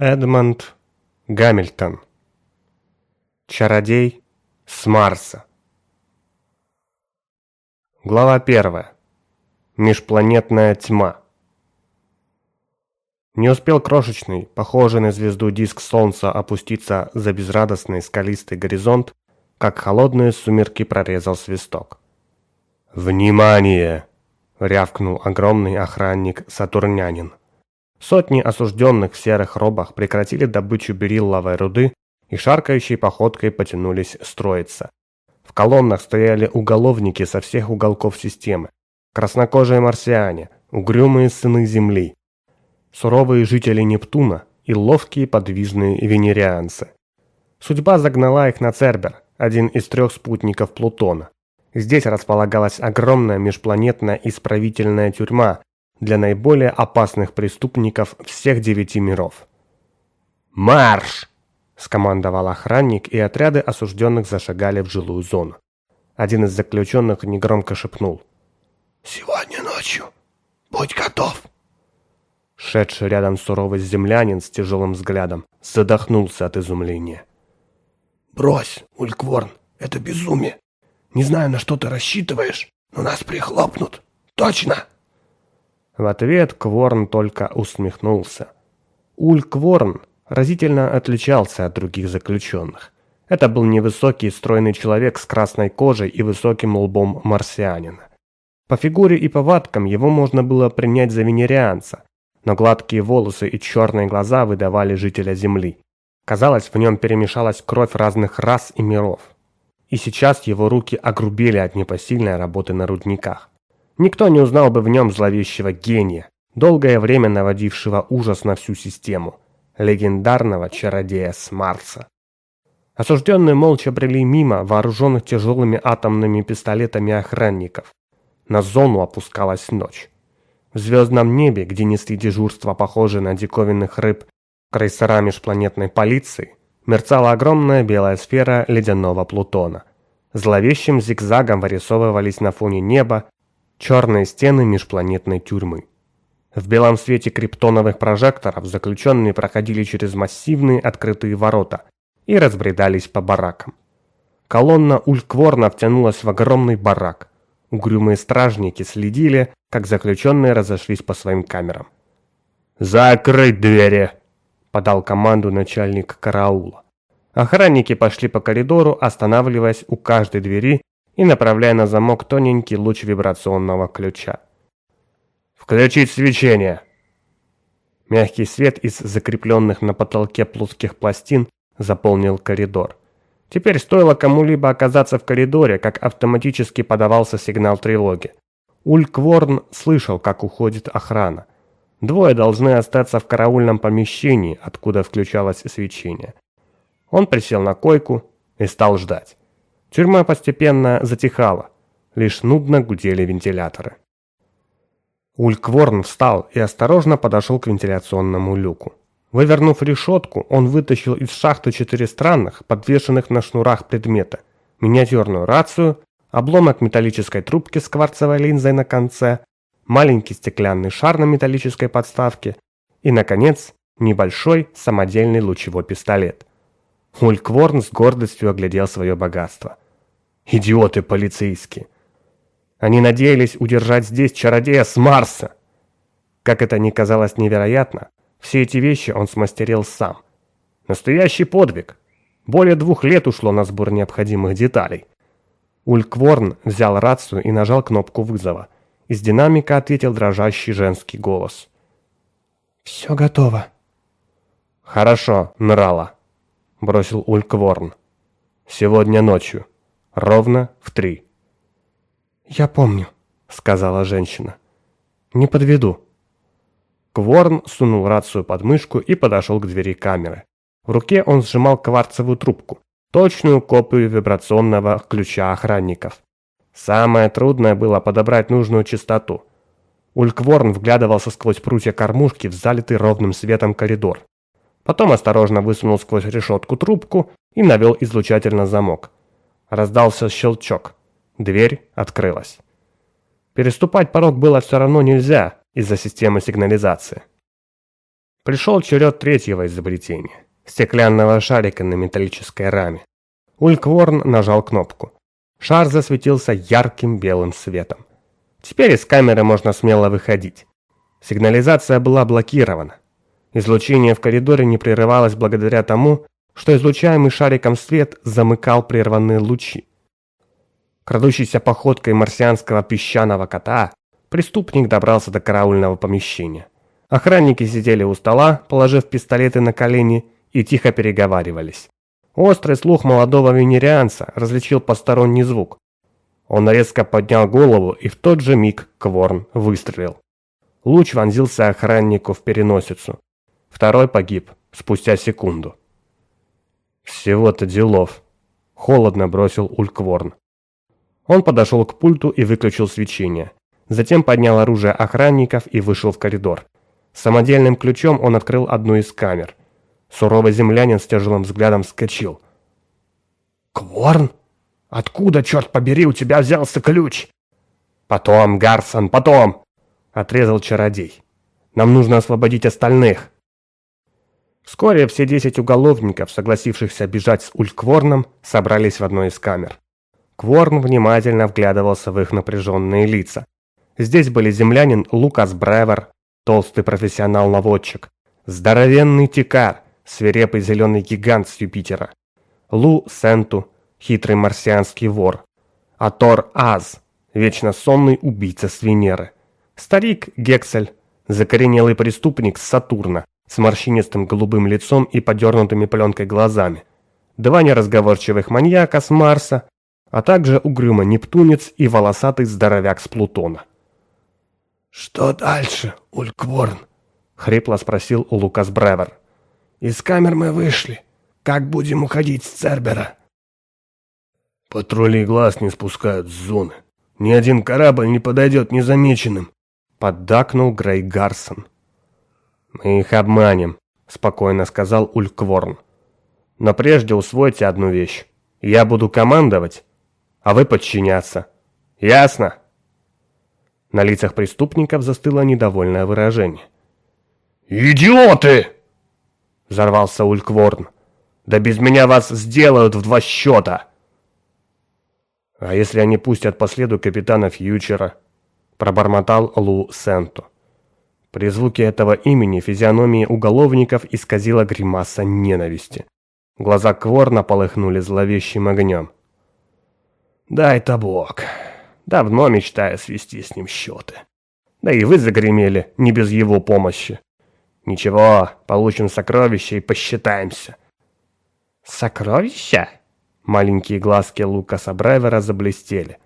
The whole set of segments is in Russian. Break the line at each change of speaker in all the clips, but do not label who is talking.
Эдмонд Гамильтон. Чародей с Марса. Глава 1. Межпланетная тьма. Не успел крошечный, похожий на звезду диск Солнца опуститься за безрадостный скалистый горизонт, как холодные сумерки прорезал свисток. «Внимание!» — рявкнул огромный охранник-сатурнянин. Сотни осужденных в серых робах прекратили добычу берилловой руды и шаркающей походкой потянулись строиться. В колоннах стояли уголовники со всех уголков системы, краснокожие марсиане, угрюмые сыны Земли, суровые жители Нептуна и ловкие подвижные венерианцы. Судьба загнала их на Цербер, один из трех спутников Плутона. Здесь располагалась огромная межпланетная исправительная тюрьма, для наиболее опасных преступников всех девяти миров. «Марш!» – скомандовал охранник, и отряды осужденных зашагали в жилую зону. Один из заключенных негромко шепнул.
«Сегодня ночью. Будь готов!»
Шедший рядом суровый землянин с тяжелым взглядом задохнулся от изумления.
«Брось, Улькворн, это безумие. Не знаю, на что ты рассчитываешь, но нас прихлопнут. Точно!»
В ответ Кворн только усмехнулся. Уль Кворн разительно отличался от других заключенных. Это был невысокий стройный человек с красной кожей и высоким лбом марсианина. По фигуре и повадкам его можно было принять за венерианца, но гладкие волосы и черные глаза выдавали жителя Земли. Казалось, в нем перемешалась кровь разных рас и миров. И сейчас его руки огрубели от непосильной работы на рудниках. Никто не узнал бы в нем зловещего гения, долгое время наводившего ужас на всю систему, легендарного чародея с Марса. Осужденные молча брели мимо вооруженных тяжелыми атомными пистолетами охранников. На зону опускалась ночь. В звездном небе, где несли дежурство похожие на диковинных рыб крейсера межпланетной полиции, мерцала огромная белая сфера ледяного Плутона. Зловещим зигзагом вырисовывались на фоне неба черные стены межпланетной тюрьмы. В белом свете криптоновых прожекторов заключенные проходили через массивные открытые ворота и разбредались по баракам. Колонна Улькворна втянулась в огромный барак. Угрюмые стражники следили, как заключенные разошлись по своим камерам. «Закрыть двери!» – подал команду начальник караула. Охранники пошли по коридору, останавливаясь у каждой двери и направляя на замок тоненький луч вибрационного ключа. «Включить свечение!» Мягкий свет из закрепленных на потолке плоских пластин заполнил коридор. Теперь стоило кому-либо оказаться в коридоре, как автоматически подавался сигнал тревоги. Улькворн слышал, как уходит охрана. Двое должны остаться в караульном помещении, откуда включалось свечение. Он присел на койку и стал ждать. Тюрьма постепенно затихала, лишь нудно гудели вентиляторы. Улькворн встал и осторожно подошел к вентиляционному люку. Вывернув решетку, он вытащил из шахты четыре странных, подвешенных на шнурах предмета. Миниатюрную рацию, обломок металлической трубки с кварцевой линзой на конце, маленький стеклянный шар на металлической подставке и, наконец, небольшой самодельный лучевой пистолет. Улькворн с гордостью оглядел свое богатство. Идиоты полицейские. Они надеялись удержать здесь чародея с Марса. Как это ни казалось невероятно, все эти вещи он смастерил сам. Настоящий подвиг. Более двух лет ушло на сбор необходимых деталей. Улькворн взял рацию и нажал кнопку вызова. Из динамика ответил дрожащий женский голос.
«Все готово».
«Хорошо, Нрала», — бросил Улькворн. «Сегодня ночью. Ровно в три».
«Я помню», — сказала женщина. «Не подведу».
Кворн сунул рацию под мышку и подошел к двери камеры. В руке он сжимал кварцевую трубку, точную копию вибрационного ключа охранников. Самое трудное было подобрать нужную частоту. Улькворн вглядывался сквозь прутья кормушки в залитый ровным светом коридор. Потом осторожно высунул сквозь решетку трубку и навел излучатель на замок. Раздался щелчок. Дверь открылась. Переступать порог было все равно нельзя из-за системы сигнализации. Пришел черед третьего изобретения – стеклянного шарика на металлической раме. Улькворн нажал кнопку. Шар засветился ярким белым светом. Теперь из камеры можно смело выходить. Сигнализация была блокирована. Излучение в коридоре не прерывалось благодаря тому, что излучаемый шариком свет замыкал прерванные лучи. Крадущейся походкой марсианского песчаного кота, преступник добрался до караульного помещения. Охранники сидели у стола, положив пистолеты на колени, и тихо переговаривались. Острый слух молодого венерианца различил посторонний звук. Он резко поднял голову, и в тот же миг Кворн выстрелил. Луч вонзился охраннику в переносицу. Второй погиб спустя секунду. «Всего-то делов», — холодно бросил Улькворн. Он подошел к пульту и выключил свечение. Затем поднял оружие охранников и вышел в коридор. Самодельным ключом он открыл одну из камер. Суровый землянин с тяжелым взглядом вскочил.
«Кворн? Откуда, черт побери, у тебя взялся ключ?»
«Потом, Гарсон, потом!» — отрезал чародей. «Нам нужно освободить остальных». Вскоре все десять уголовников, согласившихся бежать с Улькворном, собрались в одной из камер. Кворн внимательно вглядывался в их напряженные лица. Здесь были землянин Лукас Бревер, толстый профессионал-наводчик, здоровенный тикар, свирепый зеленый гигант с Юпитера, Лу Сенту, хитрый марсианский вор, Атор Аз, вечно сонный убийца с Венеры, старик Гексель, закоренелый преступник с Сатурна, с морщинистым голубым лицом и подернутыми пленкой глазами, два неразговорчивых маньяка с Марса, а также угрюмо Нептунец и волосатый здоровяк с Плутона.
«Что дальше, Улькворн?»
— хрипло спросил у Лукас Бревер.
«Из камер мы вышли. Как будем уходить с Цербера?»
«Патрули глаз не спускают с зоны. Ни один корабль не подойдет незамеченным», — поддакнул Грей Гарсон.
«Мы их обманем», — спокойно сказал Улькворн. «Но прежде усвойте одну вещь. Я буду командовать, а вы подчиняться. Ясно?» На лицах преступников застыло недовольное выражение.
«Идиоты!» — взорвался Улькворн. «Да без меня вас сделают в два счета!»
«А если они пустят по следу капитана Фьючера?» — пробормотал Лу Сенту. При звуке этого имени физиономии уголовников исказила гримаса ненависти. Глаза Кворна полыхнули зловещим огнем.
«Дай-то бог. Давно мечтаю свести с ним счеты. Да и вы загремели не без его помощи. Ничего, получим сокровища и посчитаемся».
«Сокровища?» Маленькие глазки Лукаса Брайвера заблестели.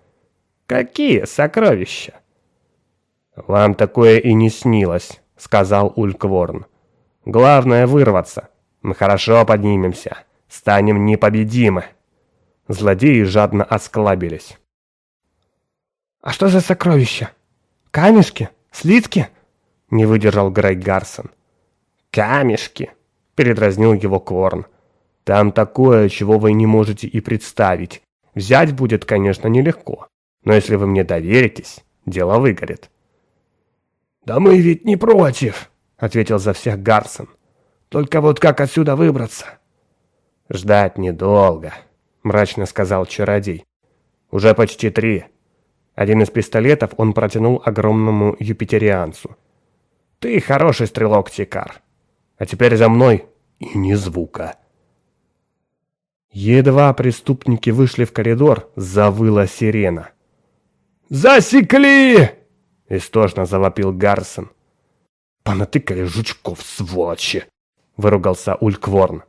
«Какие сокровища?» «Вам такое и не снилось», — сказал Улькворн. «Главное вырваться. Мы хорошо поднимемся. Станем непобедимы». Злодеи жадно осклабились.
«А что за сокровища? Камешки? Слитки?» — не выдержал Грей Гарсон.
«Камешки!» — передразнил его Кворн. «Там такое, чего вы не можете и представить. Взять будет, конечно, нелегко. Но если вы мне доверитесь, дело выгорит.
«Да мы ведь не против», — ответил за всех Гарсон. «Только вот как отсюда выбраться?»
«Ждать недолго», — мрачно сказал чародей. «Уже почти три». Один из пистолетов он протянул огромному юпитерианцу. «Ты хороший стрелок, Тикар. А теперь за мной и ни звука». Едва преступники вышли в коридор, завыла сирена.
«Засекли!»
Истошно завопил Гарсон.
«Понатыкали жучков, сволочи!»
Выругался Улькворн.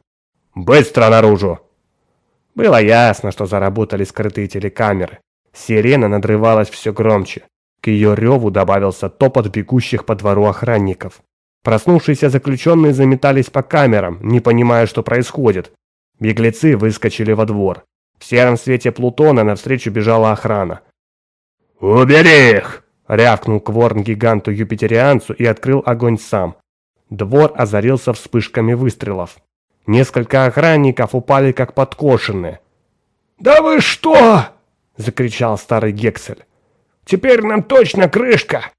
«Быстро наружу!»
Было ясно, что заработали скрытые телекамеры. Сирена надрывалась все громче. К ее реву добавился топот бегущих по двору охранников. Проснувшиеся заключенные заметались по камерам, не понимая, что происходит. Беглецы выскочили во двор. В сером свете Плутона навстречу бежала охрана.
«Убери их!»
Рявкнул Кворн гиганту юпитерианцу и открыл огонь сам. Двор озарился вспышками выстрелов. Несколько охранников упали как подкошенные.
«Да вы что?» – закричал старый Гексель. «Теперь нам точно крышка!»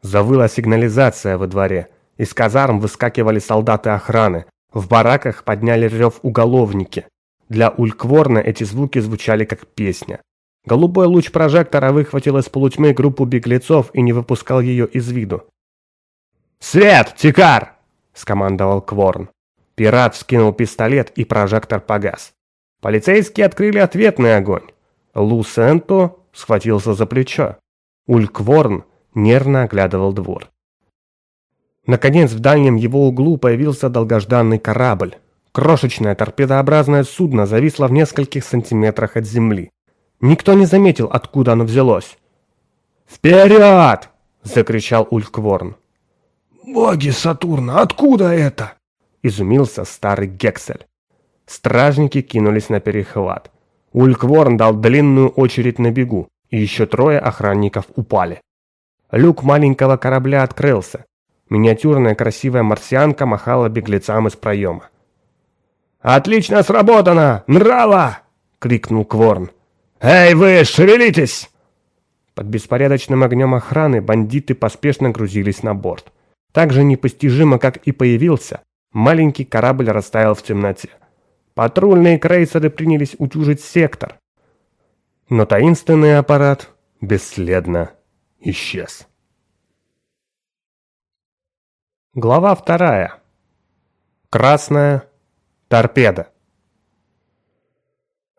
Завыла сигнализация во дворе. Из казарм выскакивали солдаты охраны. В бараках подняли рев уголовники. Для Улькворна эти звуки звучали как песня. Голубой луч прожектора выхватил из полутьмы группу беглецов и не выпускал ее из виду. «Свет! Тикар!» – скомандовал Кворн. Пират вскинул пистолет, и прожектор погас. Полицейские открыли ответный огонь. Лу Сенто схватился за плечо. Улькворн нервно оглядывал двор. Наконец, в дальнем его углу появился долгожданный корабль. Крошечное торпедообразное судно зависло в нескольких сантиметрах от земли. Никто не заметил, откуда оно взялось. «Вперед!» – закричал Улькворн.
«Боги Сатурна, откуда это?»
– изумился старый Гексель. Стражники кинулись на перехват. Улькворн дал длинную очередь на бегу, и еще трое охранников упали. Люк маленького корабля открылся. Миниатюрная красивая марсианка махала беглецам из проема. «Отлично сработано! Нрава!» — крикнул Кворн. «Эй, вы, шевелитесь!» Под беспорядочным огнем охраны бандиты поспешно грузились на борт. Так же непостижимо, как и появился, маленький корабль растаял в темноте. Патрульные крейсеры принялись утюжить сектор. Но таинственный аппарат бесследно исчез. Глава вторая. Красная торпеда.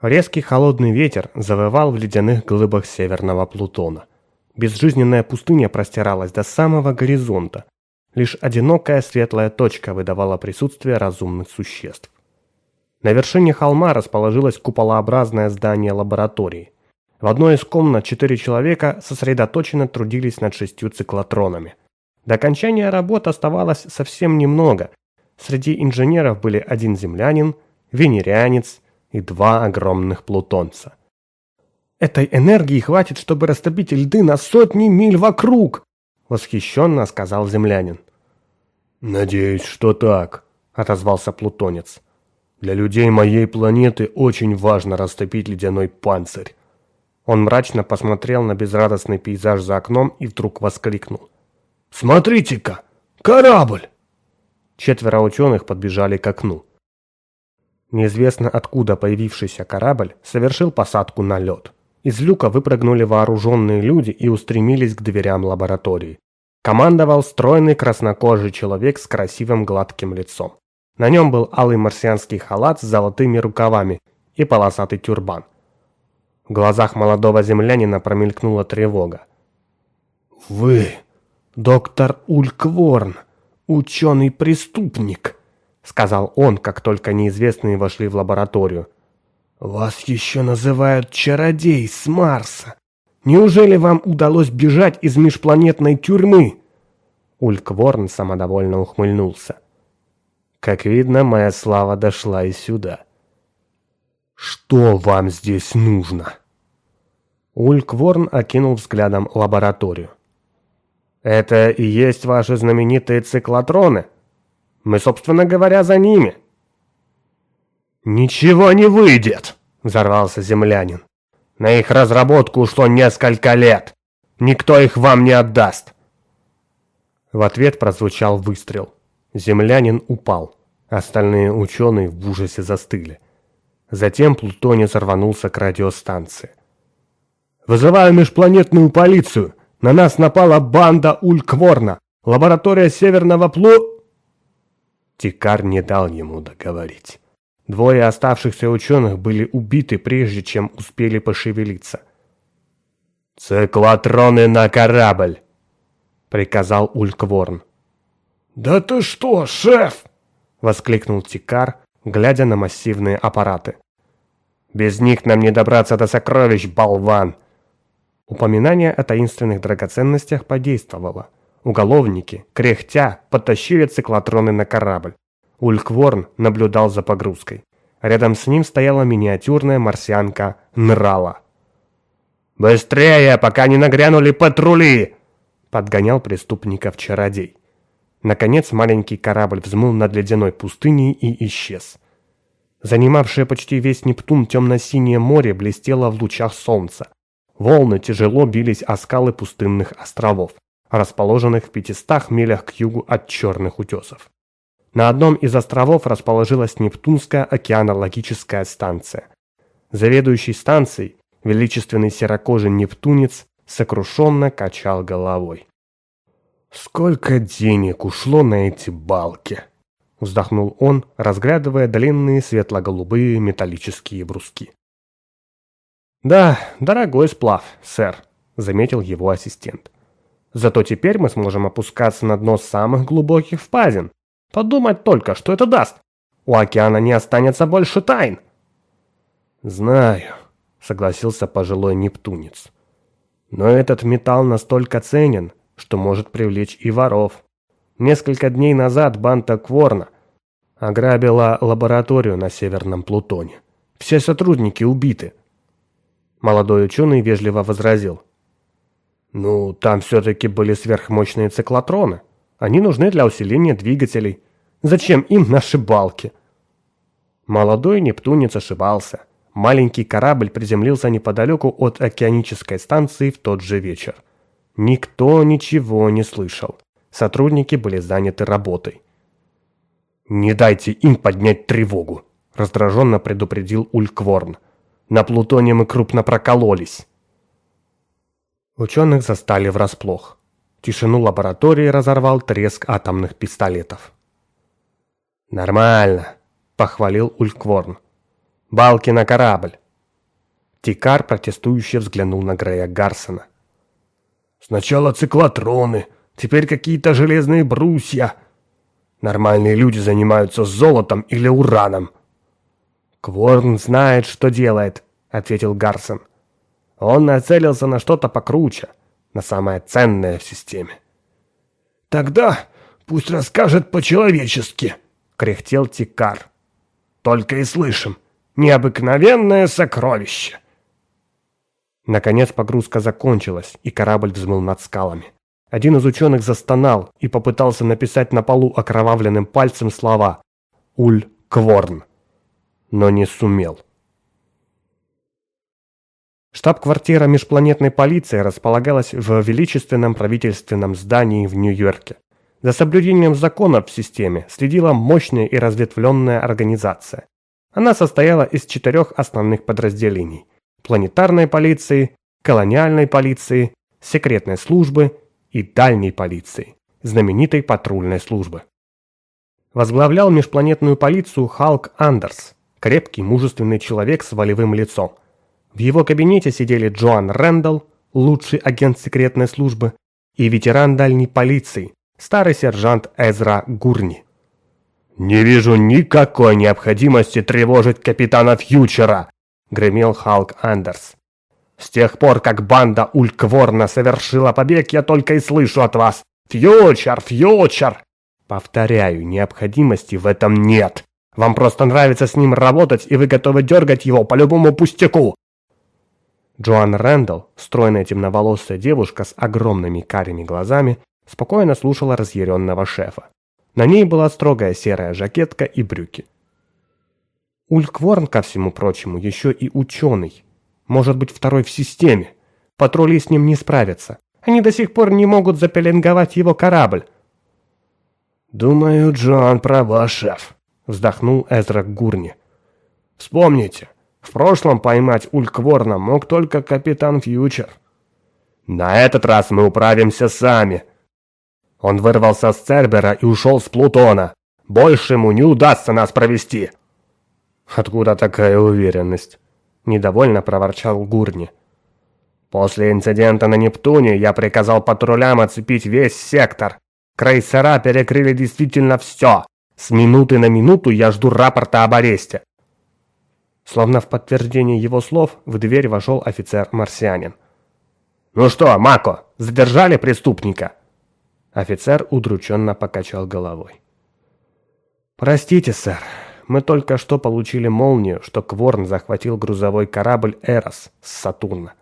Резкий холодный ветер завывал в ледяных глыбах северного Плутона. Безжизненная пустыня простиралась до самого горизонта. Лишь одинокая светлая точка выдавала присутствие разумных существ. На вершине холма расположилось куполообразное здание лаборатории. В одной из комнат четыре человека сосредоточенно трудились над шестью циклотронами – до окончания работ оставалось совсем немного. Среди инженеров были один землянин, венерянец и два огромных плутонца. «Этой энергии хватит, чтобы растопить льды на сотни миль вокруг!» — восхищенно сказал землянин.
«Надеюсь, что так», — отозвался плутонец. «Для людей моей планеты очень важно растопить ледяной панцирь».
Он мрачно посмотрел на безрадостный пейзаж за окном и вдруг воскликнул.
Смотрите-ка, корабль!»
Четверо ученых подбежали к окну. Неизвестно откуда появившийся корабль совершил посадку на лед. Из люка выпрыгнули вооруженные люди и устремились к дверям лаборатории. Командовал стройный краснокожий человек с красивым гладким лицом. На нем был алый марсианский халат с золотыми рукавами и полосатый тюрбан. В глазах молодого землянина промелькнула тревога.
«Вы «Доктор Улькворн, ученый-преступник», — сказал он, как только неизвестные вошли в лабораторию. «Вас еще называют чародей с Марса. Неужели вам удалось бежать из межпланетной тюрьмы?»
Улькворн самодовольно ухмыльнулся. «Как видно, моя слава дошла и сюда».
«Что вам здесь нужно?»
Улькворн окинул взглядом лабораторию. Это и есть ваши знаменитые циклотроны. Мы, собственно говоря, за ними.
Ничего не выйдет, взорвался землянин. На их разработку ушло несколько лет. Никто их вам не отдаст.
В ответ прозвучал выстрел. Землянин упал. Остальные ученые в ужасе застыли. Затем плутонец рванулся к радиостанции.
«Вызываю межпланетную полицию! На нас напала банда Улькворна. Лаборатория Северного Плу...»
Тикар не дал ему договорить. Двое оставшихся ученых были убиты, прежде чем успели пошевелиться.
«Циклотроны на корабль!» — приказал Улькворн.
«Да ты что, шеф!»
— воскликнул Тикар, глядя на массивные аппараты. «Без них нам не добраться до сокровищ, болван!» Упоминание о таинственных драгоценностях подействовало. Уголовники, кряхтя, потащили циклотроны на корабль. Улькворн наблюдал за погрузкой. Рядом с ним стояла миниатюрная марсианка Нрала.
«Быстрее, пока не нагрянули патрули!»
Подгонял преступников чародей. Наконец маленький корабль взмыл над ледяной пустыней и исчез. Занимавшее почти весь Нептун темно-синее море блестело в лучах солнца. Волны тяжело бились о скалы пустынных островов. Расположенных в 500 милях к югу от Черных утесов. На одном из островов расположилась Нептунская океанологическая станция. Заведующий станцией, величественный серокожий нептунец, сокрушенно качал головой.
«Сколько денег ушло на эти балки!» Вздохнул он, разглядывая длинные светло-голубые металлические бруски.
«Да, дорогой сплав, сэр», — заметил его ассистент. «Зато теперь мы сможем опускаться на дно самых глубоких впадин. Подумать только, что это даст. У океана не останется больше тайн».
«Знаю», — согласился пожилой нептунец. «Но этот металл настолько ценен, что может привлечь и воров. Несколько дней назад банда Кворна ограбила лабораторию на Северном Плутоне. Все сотрудники убиты. Молодой ученый вежливо возразил. «Ну, там все-таки были сверхмощные циклотроны. Они нужны для усиления двигателей. Зачем им наши балки?» Молодой нептунец ошибался. Маленький корабль приземлился неподалеку от океанической станции в тот же вечер. Никто ничего не слышал. Сотрудники были заняты работой. «Не дайте им поднять тревогу», – раздраженно предупредил Улькворн. «На Плутоне мы крупно прокололись». Ученых застали врасплох. Тишину лаборатории разорвал треск атомных пистолетов. «Нормально», – похвалил Улькворн. «Балки на корабль». Тикар протестующе взглянул на Грея Гарсона.
Сначала циклотроны, теперь какие-то железные брусья. Нормальные люди занимаются золотом или ураном.
Кворн знает, что делает, ответил Гарсон. Он нацелился на что-то покруче, на самое ценное в системе.
Тогда пусть расскажет по-человечески, кряхтел Тикар. Только и слышим. Необыкновенное сокровище.
Наконец погрузка закончилась, и корабль взмыл над скалами. Один из ученых застонал и попытался написать на полу окровавленным пальцем слова «Уль Кворн», но не сумел. Штаб-квартира межпланетной полиции располагалась в величественном правительственном здании в Нью-Йорке. За соблюдением законов в системе следила мощная и разветвленная организация. Она состояла из четырех основных подразделений – планетарной полиции, колониальной полиции, секретной службы и дальней полиции, знаменитой патрульной службы. Возглавлял межпланетную полицию Халк Андерс, крепкий, мужественный человек с волевым лицом. В его кабинете сидели Джоан Рэндалл, лучший агент секретной службы, и ветеран дальней полиции, старый сержант Эзра Гурни.
«Не вижу никакой необходимости тревожить капитана Фьючера», — гремел Халк Андерс. «С тех пор, как банда Улькворна совершила побег, я только и слышу от вас «Фьючер! Фьючер!» Повторяю, необходимости в этом нет. Вам просто нравится с ним работать, и вы готовы дергать его по любому пустяку.
Джоан Рэндалл, стройная темноволосая девушка с огромными карими глазами, спокойно слушала разъяренного шефа. На ней была строгая серая жакетка и брюки. Улькворн, ко всему прочему, еще и ученый. Может быть, второй в системе. Патрули с ним не справятся. Они до сих пор не могут запеленговать его корабль.
«Думаю, Джоан права, шеф», — вздохнул Эзра Гурни. «Вспомните, в прошлом поймать Улькворна мог только капитан Фьючер.
На этот раз мы управимся сами. Он вырвался с Цербера и ушел с Плутона. Больше ему не удастся нас провести».
«Откуда такая уверенность?» – недовольно проворчал Гурни.
«После инцидента на Нептуне я приказал патрулям оцепить весь сектор. Крейсера перекрыли действительно все. С минуты на минуту я жду рапорта об аресте».
Словно в подтверждение его слов в дверь вошел офицер-марсианин.
«Ну что, Мако, задержали преступника?»
Офицер удрученно покачал головой. «Простите, сэр, мы только что получили молнию, что Кворн захватил грузовой корабль «Эрос» с Сатурна.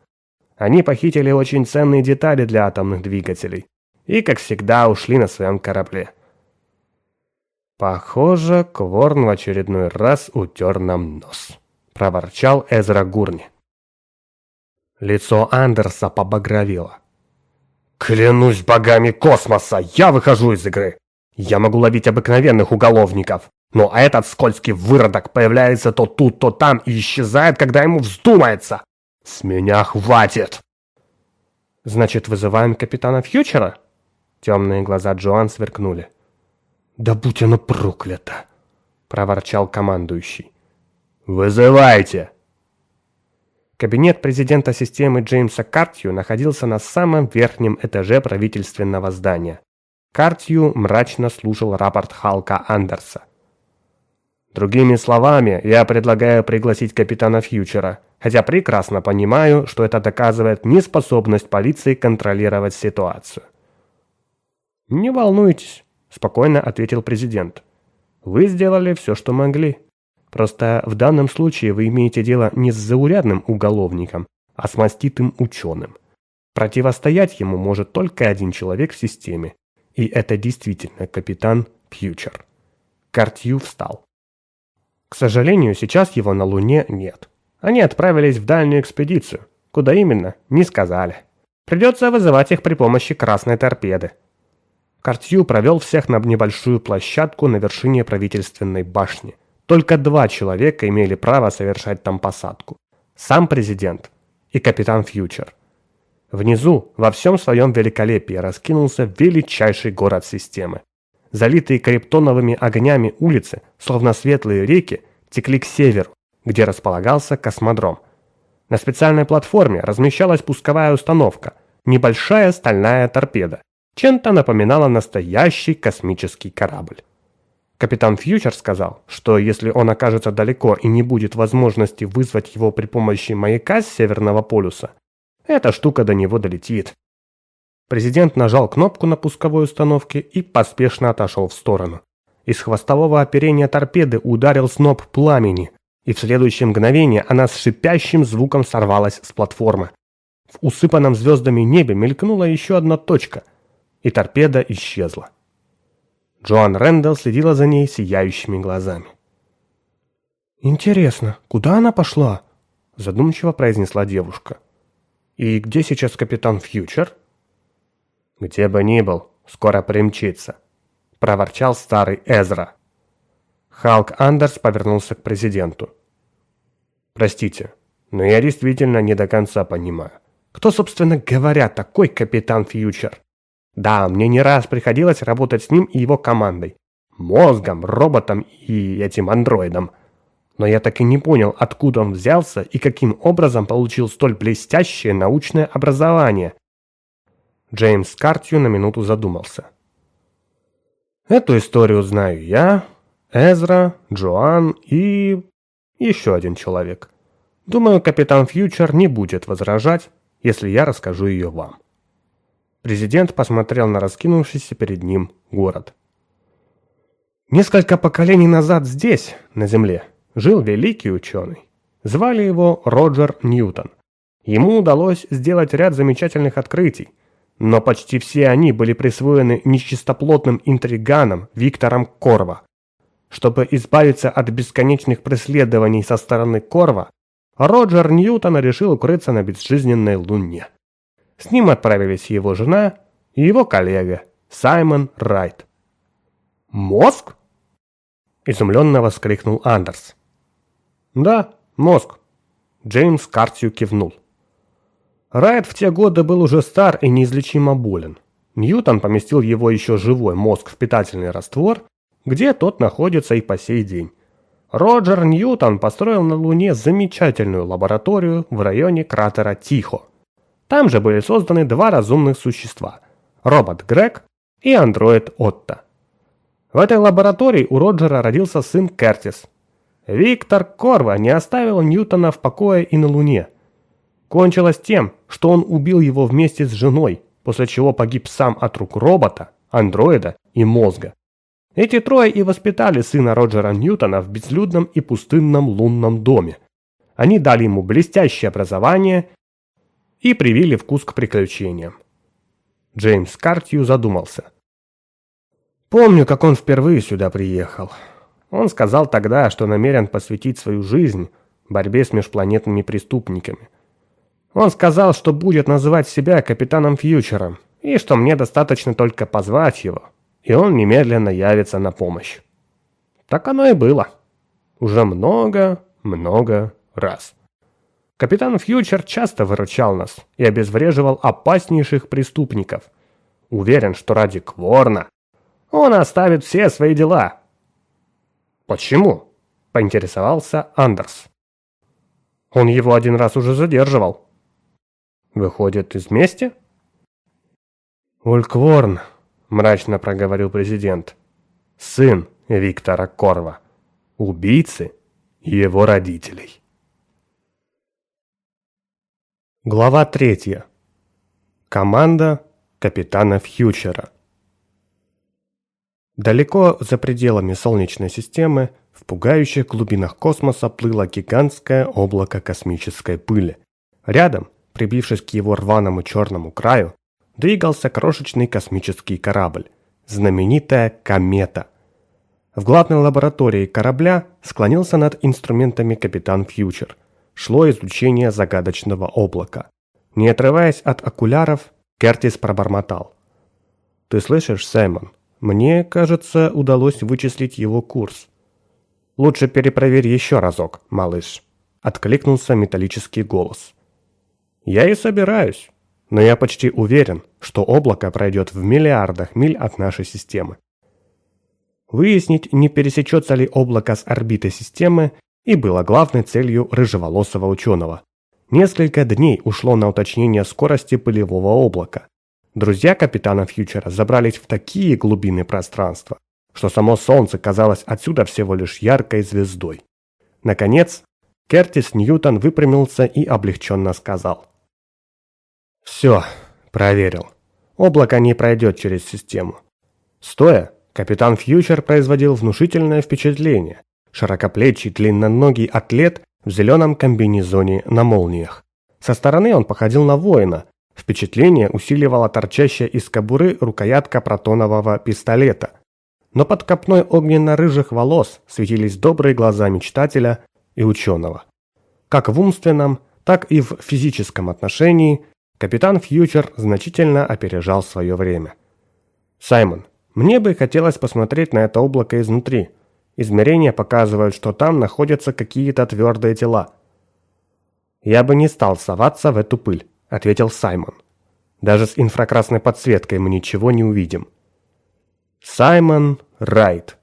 Они похитили очень ценные детали для атомных двигателей. И, как всегда, ушли на своем корабле. Похоже, Кворн в очередной раз утер нам нос. Проворчал Эзра Гурни. Лицо Андерса побагровело.
Клянусь богами космоса, я выхожу из игры. Я могу ловить обыкновенных уголовников, но этот скользкий выродок появляется то тут, то там и исчезает, когда ему вздумается. С меня хватит.
Значит, вызываем капитана Фьючера? Темные глаза Джоан сверкнули.
«Да будь оно проклято!» — проворчал командующий. «Вызывайте!»
Кабинет президента системы Джеймса Картью находился на самом верхнем этаже правительственного здания. Картью мрачно слушал рапорт Халка Андерса.
Другими словами, я предлагаю пригласить капитана Фьючера, хотя прекрасно понимаю, что это доказывает неспособность полиции контролировать ситуацию.
«Не волнуйтесь», – спокойно ответил президент. «Вы сделали все, что могли. Просто в данном случае вы имеете дело не с заурядным уголовником, а с маститым ученым. Противостоять ему может только один человек в системе, и это действительно капитан Фьючер». Картью встал. К сожалению, сейчас его на Луне нет. Они отправились в дальнюю экспедицию. Куда именно, не сказали. Придется вызывать их при помощи красной торпеды. Картью провел всех на небольшую площадку на вершине правительственной башни. Только два человека имели право совершать там посадку. Сам президент и капитан Фьючер. Внизу, во всем своем великолепии, раскинулся величайший город системы. Залитые криптоновыми огнями улицы, словно светлые реки, текли к северу, где располагался космодром. На специальной платформе размещалась пусковая установка, небольшая стальная торпеда, чем-то напоминала настоящий космический корабль. Капитан Фьючер сказал, что если он окажется далеко и не будет возможности вызвать его при помощи маяка с Северного полюса, эта штука до него долетит. Президент нажал кнопку на пусковой установке и поспешно отошел в сторону. Из хвостового оперения торпеды ударил сноп пламени, и в следующее мгновение она с шипящим звуком сорвалась с платформы. В усыпанном звездами небе мелькнула еще одна точка – и торпеда исчезла. Джоан Рэндалл следила за ней сияющими глазами.
«Интересно, куда она пошла?»
задумчиво произнесла девушка. «И где сейчас капитан Фьючер?»
«Где бы ни был, скоро примчится», – проворчал старый Эзра.
Халк Андерс повернулся к президенту.
«Простите, но я действительно не до конца понимаю.
Кто, собственно говоря, такой капитан Фьючер?» Да, мне не раз приходилось работать с ним и его командой. Мозгом, роботом и этим андроидом. Но я так и не понял, откуда он взялся и каким образом получил столь блестящее научное образование. Джеймс Картью на минуту задумался. Эту историю знаю я, Эзра, Джоан и... еще один человек. Думаю, капитан Фьючер не будет возражать, если я расскажу ее вам. Президент посмотрел на раскинувшийся перед ним город. Несколько поколений назад здесь, на Земле, жил великий ученый. Звали его Роджер Ньютон. Ему удалось сделать ряд замечательных открытий, но почти все они были присвоены нечистоплотным интриганам Виктором Корва. Чтобы избавиться от бесконечных преследований со стороны Корва, Роджер Ньютон решил укрыться на безжизненной Луне. С ним отправились его жена и его коллега Саймон Райт. «Мозг?» – изумленно воскликнул Андерс. «Да, мозг», – Джеймс Картью кивнул. Райт в те годы был уже стар и неизлечимо болен. Ньютон поместил его еще живой мозг в питательный раствор, где тот находится и по сей день. Роджер Ньютон построил на Луне замечательную лабораторию в районе кратера Тихо. Там же были созданы два разумных существа – робот Грег и андроид Отто. В этой лаборатории у Роджера родился сын Кертис. Виктор Корва не оставил Ньютона в покое и на Луне. Кончилось тем, что он убил его вместе с женой, после чего погиб сам от рук робота, андроида и мозга. Эти трое и воспитали сына Роджера Ньютона в безлюдном и пустынном лунном доме. Они дали ему блестящее образование и привили вкус к приключениям. Джеймс Картью задумался. Помню, как он впервые сюда приехал. Он сказал тогда, что намерен посвятить свою жизнь борьбе с межпланетными преступниками. Он сказал, что будет называть себя капитаном Фьючером, и что мне достаточно только позвать его, и он немедленно явится на помощь. Так оно и было. Уже много-много раз. Капитан Фьючер часто выручал нас и обезвреживал опаснейших преступников. Уверен, что ради Кворна он оставит все свои дела. «Почему?» – поинтересовался Андерс. «Он его один раз уже задерживал». «Выходит, из мести?»
«Улькворн», – мрачно проговорил президент, – «сын Виктора Корва, убийцы его родителей». Глава третья. Команда капитана Фьючера. Далеко за пределами Солнечной системы, в пугающих глубинах космоса плыло гигантское облако космической пыли. Рядом, прибившись к его рваному черному краю, двигался крошечный космический корабль, знаменитая комета. В главной лаборатории корабля склонился над инструментами капитан Фьючер – шло изучение загадочного облака. Не отрываясь от окуляров, Кертис пробормотал. «Ты слышишь, Саймон? Мне, кажется, удалось вычислить его курс». «Лучше перепроверь еще разок, малыш», — откликнулся металлический голос. «Я и собираюсь, но я почти уверен, что облако пройдет в миллиардах миль от нашей системы. Выяснить, не пересечется ли облако с орбитой системы, и было главной целью рыжеволосого ученого. Несколько дней ушло на уточнение скорости пылевого облака. Друзья капитана Фьючера забрались в такие глубины пространства, что само Солнце казалось отсюда всего лишь яркой звездой. Наконец, Кертис Ньютон выпрямился и облегченно сказал. «Все, проверил. Облако не пройдет через систему». Стоя, капитан Фьючер производил внушительное впечатление, Широкоплечий, длинноногий атлет в зеленом комбинезоне на молниях. Со стороны он походил на воина. Впечатление усиливала торчащая из кобуры рукоятка протонового пистолета. Но под копной огненно-рыжих волос светились добрые глаза мечтателя и ученого. Как в умственном, так и в физическом отношении капитан Фьючер значительно опережал свое время. «Саймон, мне бы хотелось посмотреть на это облако изнутри», Измерения показывают, что там находятся какие-то твердые тела. «Я бы не стал соваться в эту пыль», — ответил Саймон. «Даже с инфракрасной подсветкой мы ничего не увидим». Саймон Райт.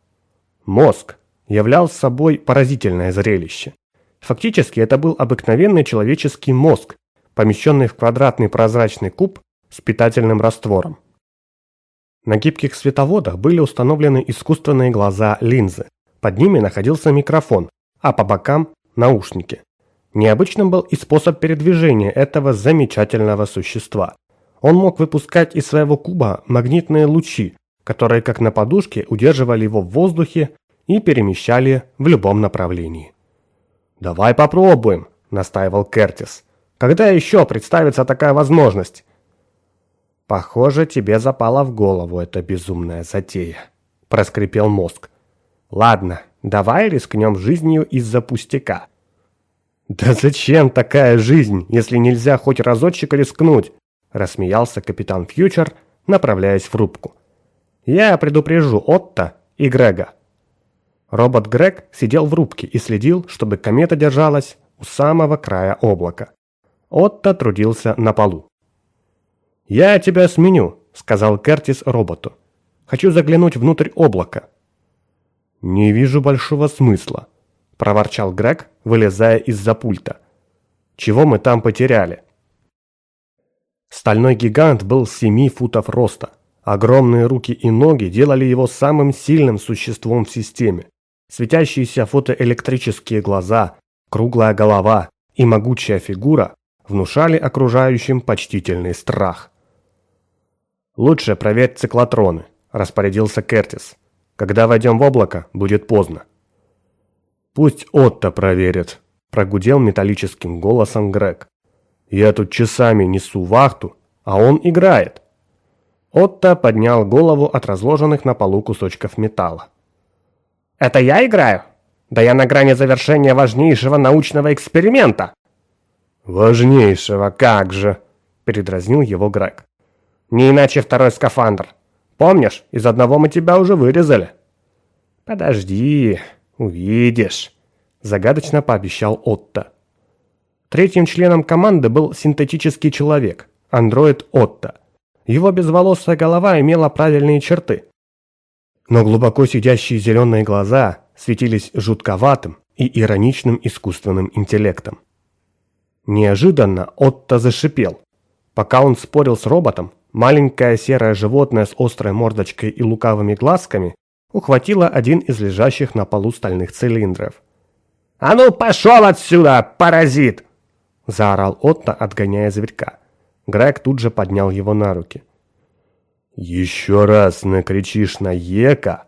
Мозг являл собой поразительное зрелище. Фактически это был обыкновенный человеческий мозг, помещенный в квадратный прозрачный куб с питательным раствором. На гибких световодах были установлены искусственные глаза линзы. Под ними находился микрофон, а по бокам – наушники. Необычным был и способ передвижения этого замечательного существа. Он мог выпускать из своего куба магнитные лучи, которые как на подушке удерживали его в воздухе и перемещали в любом направлении. «Давай попробуем», – настаивал Кертис. «Когда еще представится такая возможность?» «Похоже, тебе запала в голову эта безумная затея», – проскрипел мозг. Ладно, давай рискнем жизнью из-за пустяка. Да зачем такая жизнь, если нельзя хоть разочек рискнуть? Рассмеялся капитан Фьючер, направляясь в рубку. Я предупрежу Отто и Грега. Робот Грег сидел в рубке и следил, чтобы комета держалась у самого края облака. Отто трудился на полу. «Я тебя сменю», — сказал Кертис роботу. «Хочу заглянуть внутрь облака. «Не вижу большого смысла», – проворчал Грег, вылезая из-за пульта. «Чего мы там потеряли?» Стальной гигант был семи футов роста. Огромные руки и ноги делали его самым сильным существом в системе. Светящиеся фотоэлектрические глаза, круглая голова и могучая фигура внушали окружающим почтительный страх. «Лучше проверь циклотроны», – распорядился Кертис. Когда войдем в облако, будет поздно. Пусть Отто проверит, прогудел металлическим голосом Грег. Я тут часами несу вахту, а он играет. Отто поднял голову от разложенных на полу кусочков металла. «Это я играю? Да я на грани завершения важнейшего научного эксперимента!» «Важнейшего, как же!» – передразнил его Грег. Не иначе второй скафандр. Помнишь, из одного мы тебя уже вырезали. Подожди, увидишь, загадочно пообещал Отто. Третьим членом команды был синтетический человек, андроид Отто. Его безволосая голова имела правильные черты. Но глубоко сидящие зеленые глаза светились жутковатым и ироничным искусственным интеллектом. Неожиданно Отто зашипел. Пока он спорил с роботом, маленькое серое животное с острой мордочкой и лукавыми глазками ухватило один из лежащих на полу стальных цилиндров. «А ну пошел отсюда, паразит!» – заорал Отто, отгоняя зверька. Грег тут же поднял его на руки. «Еще раз накричишь на Ека,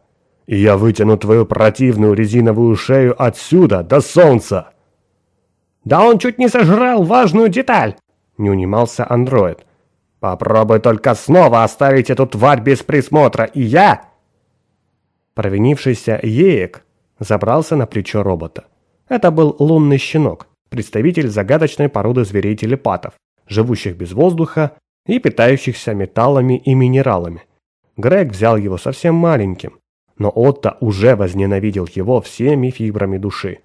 и я вытяну твою противную резиновую шею отсюда, до солнца!» «Да он чуть не сожрал важную деталь!» – не унимался андроид. «Попробуй только снова оставить эту тварь без присмотра, и я...» Провинившийся Еек забрался на плечо робота. Это был лунный щенок, представитель загадочной породы зверей-телепатов, живущих без воздуха и питающихся металлами и минералами. Грег взял его совсем маленьким, но Отто уже возненавидел его всеми фибрами души.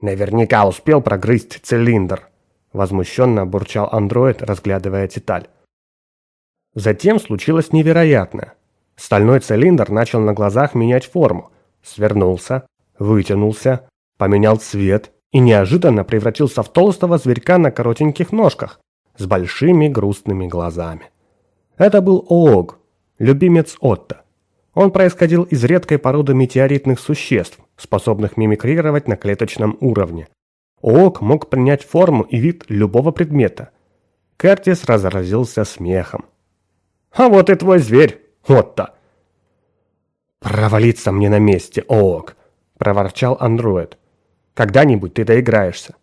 «Наверняка успел прогрызть цилиндр», – возмущенно бурчал андроид, разглядывая деталь. Затем случилось невероятное. Стальной цилиндр начал на глазах менять форму, свернулся, вытянулся, поменял цвет и неожиданно превратился в толстого зверька на коротеньких ножках с большими грустными глазами. Это был Оог, любимец Отто. Он происходил из редкой породы метеоритных существ, способных мимикрировать на клеточном уровне. Оог мог принять форму и вид любого предмета. Кертис разразился смехом. «А вот и твой зверь, Отто!» «Провалиться мне на месте, Оог!» – проворчал андроид. Когда-нибудь ты доиграешься.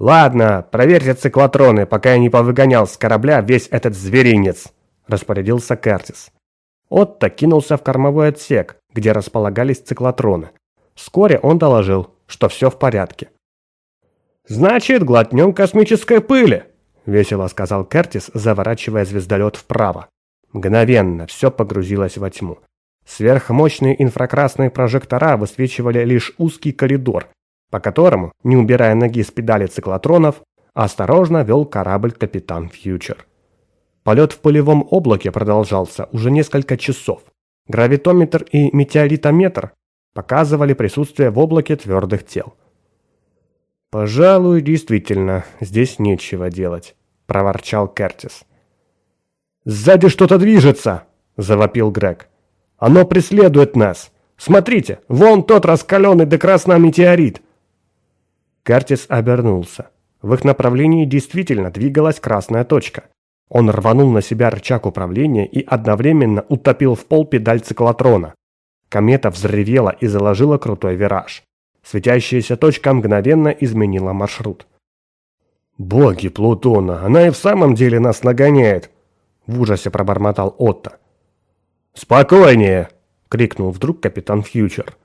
Ладно, проверьте циклотроны, пока я не повыгонял с корабля весь этот зверинец, распорядился Кертис. Отто кинулся в кормовой отсек, где располагались циклотроны. Вскоре он доложил, что все в порядке. «Значит, глотнем космической пыли», — весело сказал Кертис, заворачивая звездолет вправо. Мгновенно все погрузилось во тьму. Сверхмощные инфракрасные прожектора высвечивали лишь узкий коридор, по которому, не убирая ноги с педали циклотронов, осторожно вел корабль «Капитан Фьючер». Полет в пылевом облаке продолжался уже несколько часов. Гравитометр и метеоритометр показывали присутствие в облаке твердых тел. «Пожалуй, действительно, здесь нечего делать», – проворчал Кертис. «Сзади что-то движется!» – завопил Грег. «Оно преследует нас! Смотрите, вон тот раскаленный до красна метеорит!» Кертис обернулся. В их направлении действительно двигалась красная точка. Он рванул на себя рычаг управления и одновременно утопил в пол педаль циклотрона. Комета взревела и заложила крутой вираж. Светящаяся точка мгновенно изменила маршрут. «Боги Плутона, она и в самом деле нас нагоняет!» В ужасе пробормотал Отто. «Спокойнее!» — крикнул вдруг капитан Фьючер.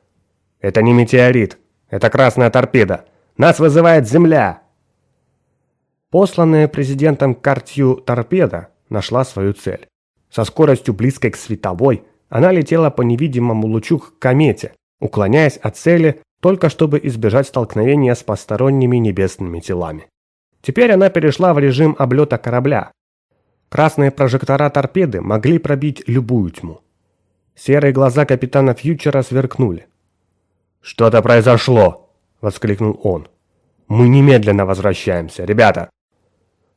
«Это не метеорит, это красная торпеда. Нас вызывает Земля!» Посланная президентом Картью торпеда нашла свою цель. Со скоростью близкой к световой, она летела по невидимому лучу к комете, уклоняясь от цели, только чтобы избежать столкновения с посторонними небесными телами. Теперь она перешла в режим облета корабля. Красные прожектора торпеды могли пробить любую тьму. Серые глаза капитана Фьючера сверкнули. «Что-то произошло!» – воскликнул он. «Мы немедленно возвращаемся, ребята!»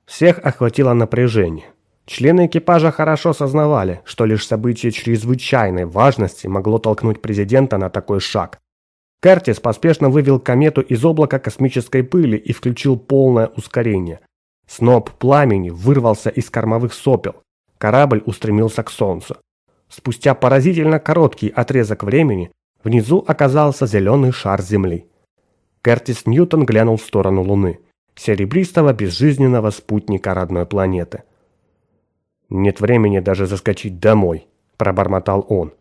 Всех охватило напряжение. Члены экипажа хорошо сознавали, что лишь событие чрезвычайной важности могло толкнуть президента на такой шаг. Кертис поспешно вывел комету из облака космической пыли и включил полное ускорение. Сноп пламени вырвался из кормовых сопел. Корабль устремился к Солнцу. Спустя поразительно короткий отрезок времени внизу оказался зеленый шар Земли. Кертис Ньютон глянул в сторону Луны, серебристого безжизненного спутника родной планеты. «Нет времени даже заскочить домой», – пробормотал он.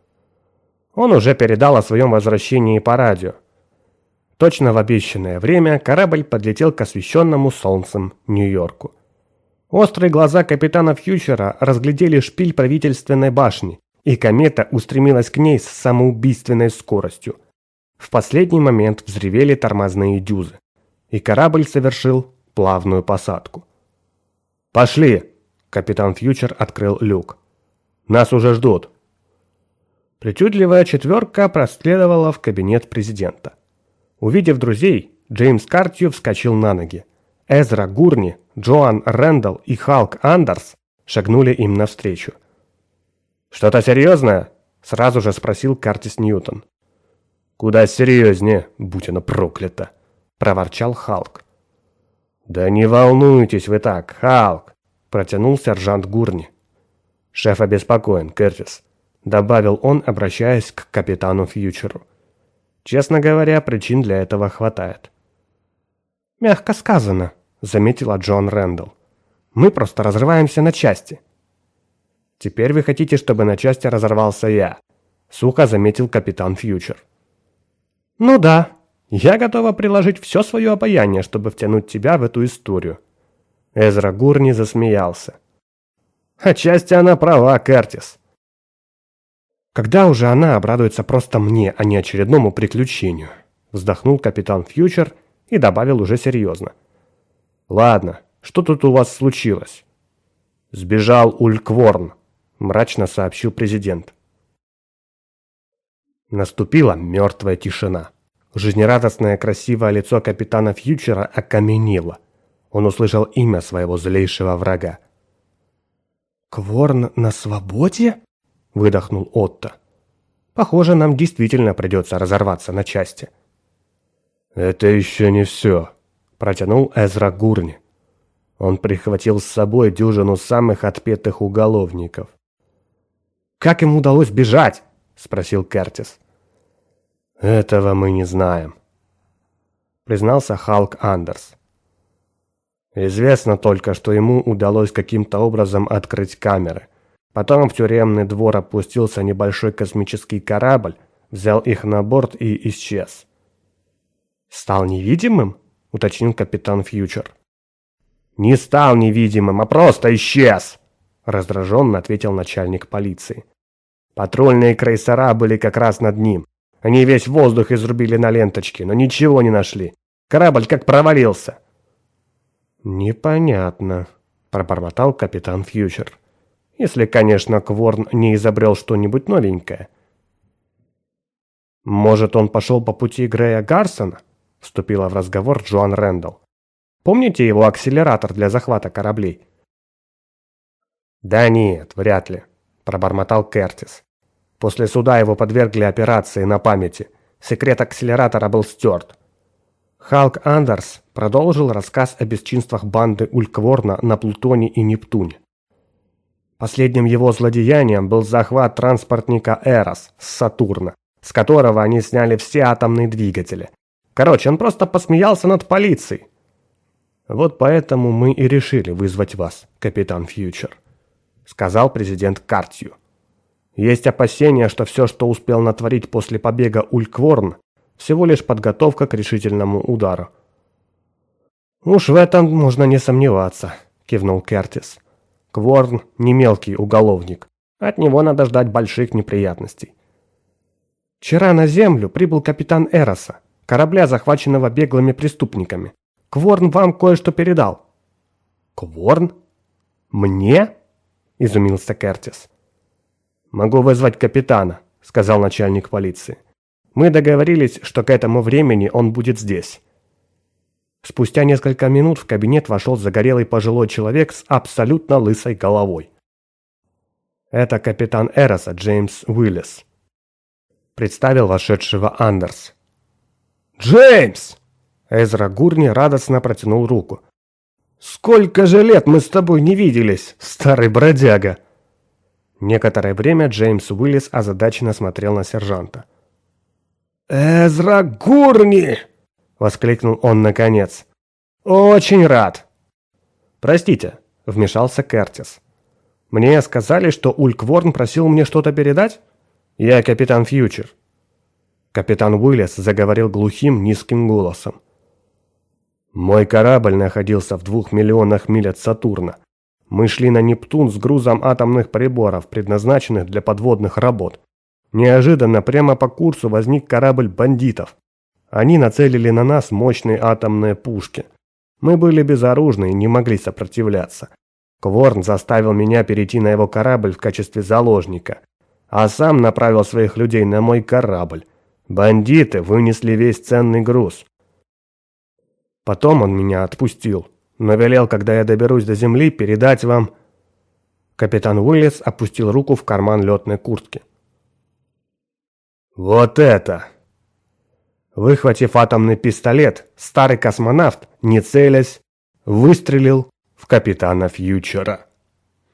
Он уже передал о своем возвращении по радио. Точно в обещанное время корабль подлетел к освещенному солнцем Нью-Йорку.
Острые глаза капитана Фьючера разглядели шпиль правительственной башни, и комета устремилась к ней с самоубийственной скоростью. В последний момент взревели тормозные дюзы, и корабль совершил плавную посадку. «Пошли!» – капитан Фьючер открыл люк. «Нас уже ждут!» Причудливая четверка проследовала в кабинет президента. Увидев друзей, Джеймс Картью вскочил на ноги. Эзра Гурни, Джоан Рэндалл и Халк Андерс шагнули им навстречу. «Что-то серьезное?» – сразу же спросил Картис Ньютон. «Куда серьезнее, будь оно проклято!» – проворчал Халк. «Да не волнуйтесь вы так, Халк!» – протянул сержант Гурни. «Шеф обеспокоен, Кертис добавил он, обращаясь к капитану Фьючеру. Честно говоря, причин для этого хватает. «Мягко сказано», — заметила Джон Рэндалл. «Мы просто разрываемся на части». «Теперь вы хотите, чтобы на части разорвался я», — сухо заметил капитан Фьючер. «Ну да, я готова приложить все свое обаяние, чтобы втянуть тебя в эту историю». Эзра Гурни засмеялся. «Отчасти она права, Кертис. Когда уже она обрадуется просто мне, а не очередному приключению? Вздохнул капитан Фьючер и добавил уже серьезно. Ладно, что тут у вас случилось? Сбежал Улькворн, мрачно сообщил президент. Наступила мертвая тишина. Жизнерадостное красивое лицо капитана Фьючера окаменело. Он услышал имя своего злейшего врага. «Кворн на свободе?» – выдохнул Отто. «Похоже, нам действительно придется разорваться на части».
«Это еще не все», – протянул Эзра Гурни. Он прихватил с собой дюжину самых отпетых уголовников.
«Как им удалось бежать?» – спросил Кертис.
«Этого мы не знаем», – признался Халк Андерс. «Известно только, что ему удалось каким-то образом открыть камеры – Потом в тюремный двор опустился небольшой космический корабль, взял их на борт и исчез.
«Стал невидимым?» – уточнил капитан Фьючер.
«Не стал невидимым, а просто исчез!» – раздраженно ответил начальник полиции. «Патрульные крейсера были как раз над ним. Они весь воздух изрубили на ленточке, но ничего не нашли. Корабль как провалился».
«Непонятно», – пробормотал капитан Фьючер. Если, конечно, Кворн не изобрел что-нибудь новенькое. «Может, он пошел по пути Грея Гарсона?» – вступила в разговор Джоан Рэндалл. «Помните его акселератор для захвата кораблей?»
«Да нет, вряд ли», – пробормотал Кертис. После суда его подвергли операции на памяти. Секрет акселератора был стерт.
Халк Андерс продолжил рассказ о бесчинствах банды Улькворна на Плутоне и Нептуне. Последним его злодеянием был захват транспортника «Эрос» с Сатурна, с которого они сняли все атомные двигатели. Короче, он просто посмеялся над полицией. Вот поэтому мы и решили вызвать вас, капитан Фьючер, сказал президент Картью. Есть опасения, что все, что успел натворить после побега Улькворн, всего лишь подготовка к решительному удару. «Уж в этом можно не сомневаться», – кивнул Кертис. Кворн не мелкий уголовник. От него надо ждать больших неприятностей. Вчера на Землю прибыл капитан Эроса, корабля, захваченного беглыми преступниками. Кворн вам кое-что передал. Кворн? Мне? Изумился Кертис. Могу вызвать капитана, сказал начальник полиции. Мы договорились, что к этому времени он будет здесь. Спустя несколько минут в кабинет вошел загорелый пожилой человек с абсолютно лысой головой. «Это капитан Эроса Джеймс Уиллис», – представил вошедшего Андерс.
«Джеймс!»
Эзра Гурни радостно протянул руку.
«Сколько же лет мы с тобой не виделись, старый бродяга!»
Некоторое время Джеймс Уиллис озадаченно смотрел на сержанта.
«Эзра Гурни!» — воскликнул он наконец. «Очень рад!»
«Простите», — вмешался Кертис. «Мне сказали, что Улькворн просил мне что-то передать? Я капитан Фьючер». Капитан Уиллес заговорил глухим низким голосом. «Мой корабль находился в двух миллионах миль от Сатурна, Мы шли на Нептун с грузом атомных приборов, предназначенных для подводных работ. Неожиданно прямо по курсу возник корабль бандитов. Они нацелили на нас мощные атомные пушки. Мы были безоружны и не могли сопротивляться. Кворн заставил меня перейти на его корабль в качестве заложника, а сам направил своих людей на мой корабль. Бандиты вынесли весь ценный груз. Потом он меня отпустил, но велел, когда я доберусь до земли, передать вам... Капитан Уиллис опустил руку в карман летной куртки.
«Вот это!»
Выхватив атомный пистолет, старый космонавт, не целясь, выстрелил в капитана Фьючера.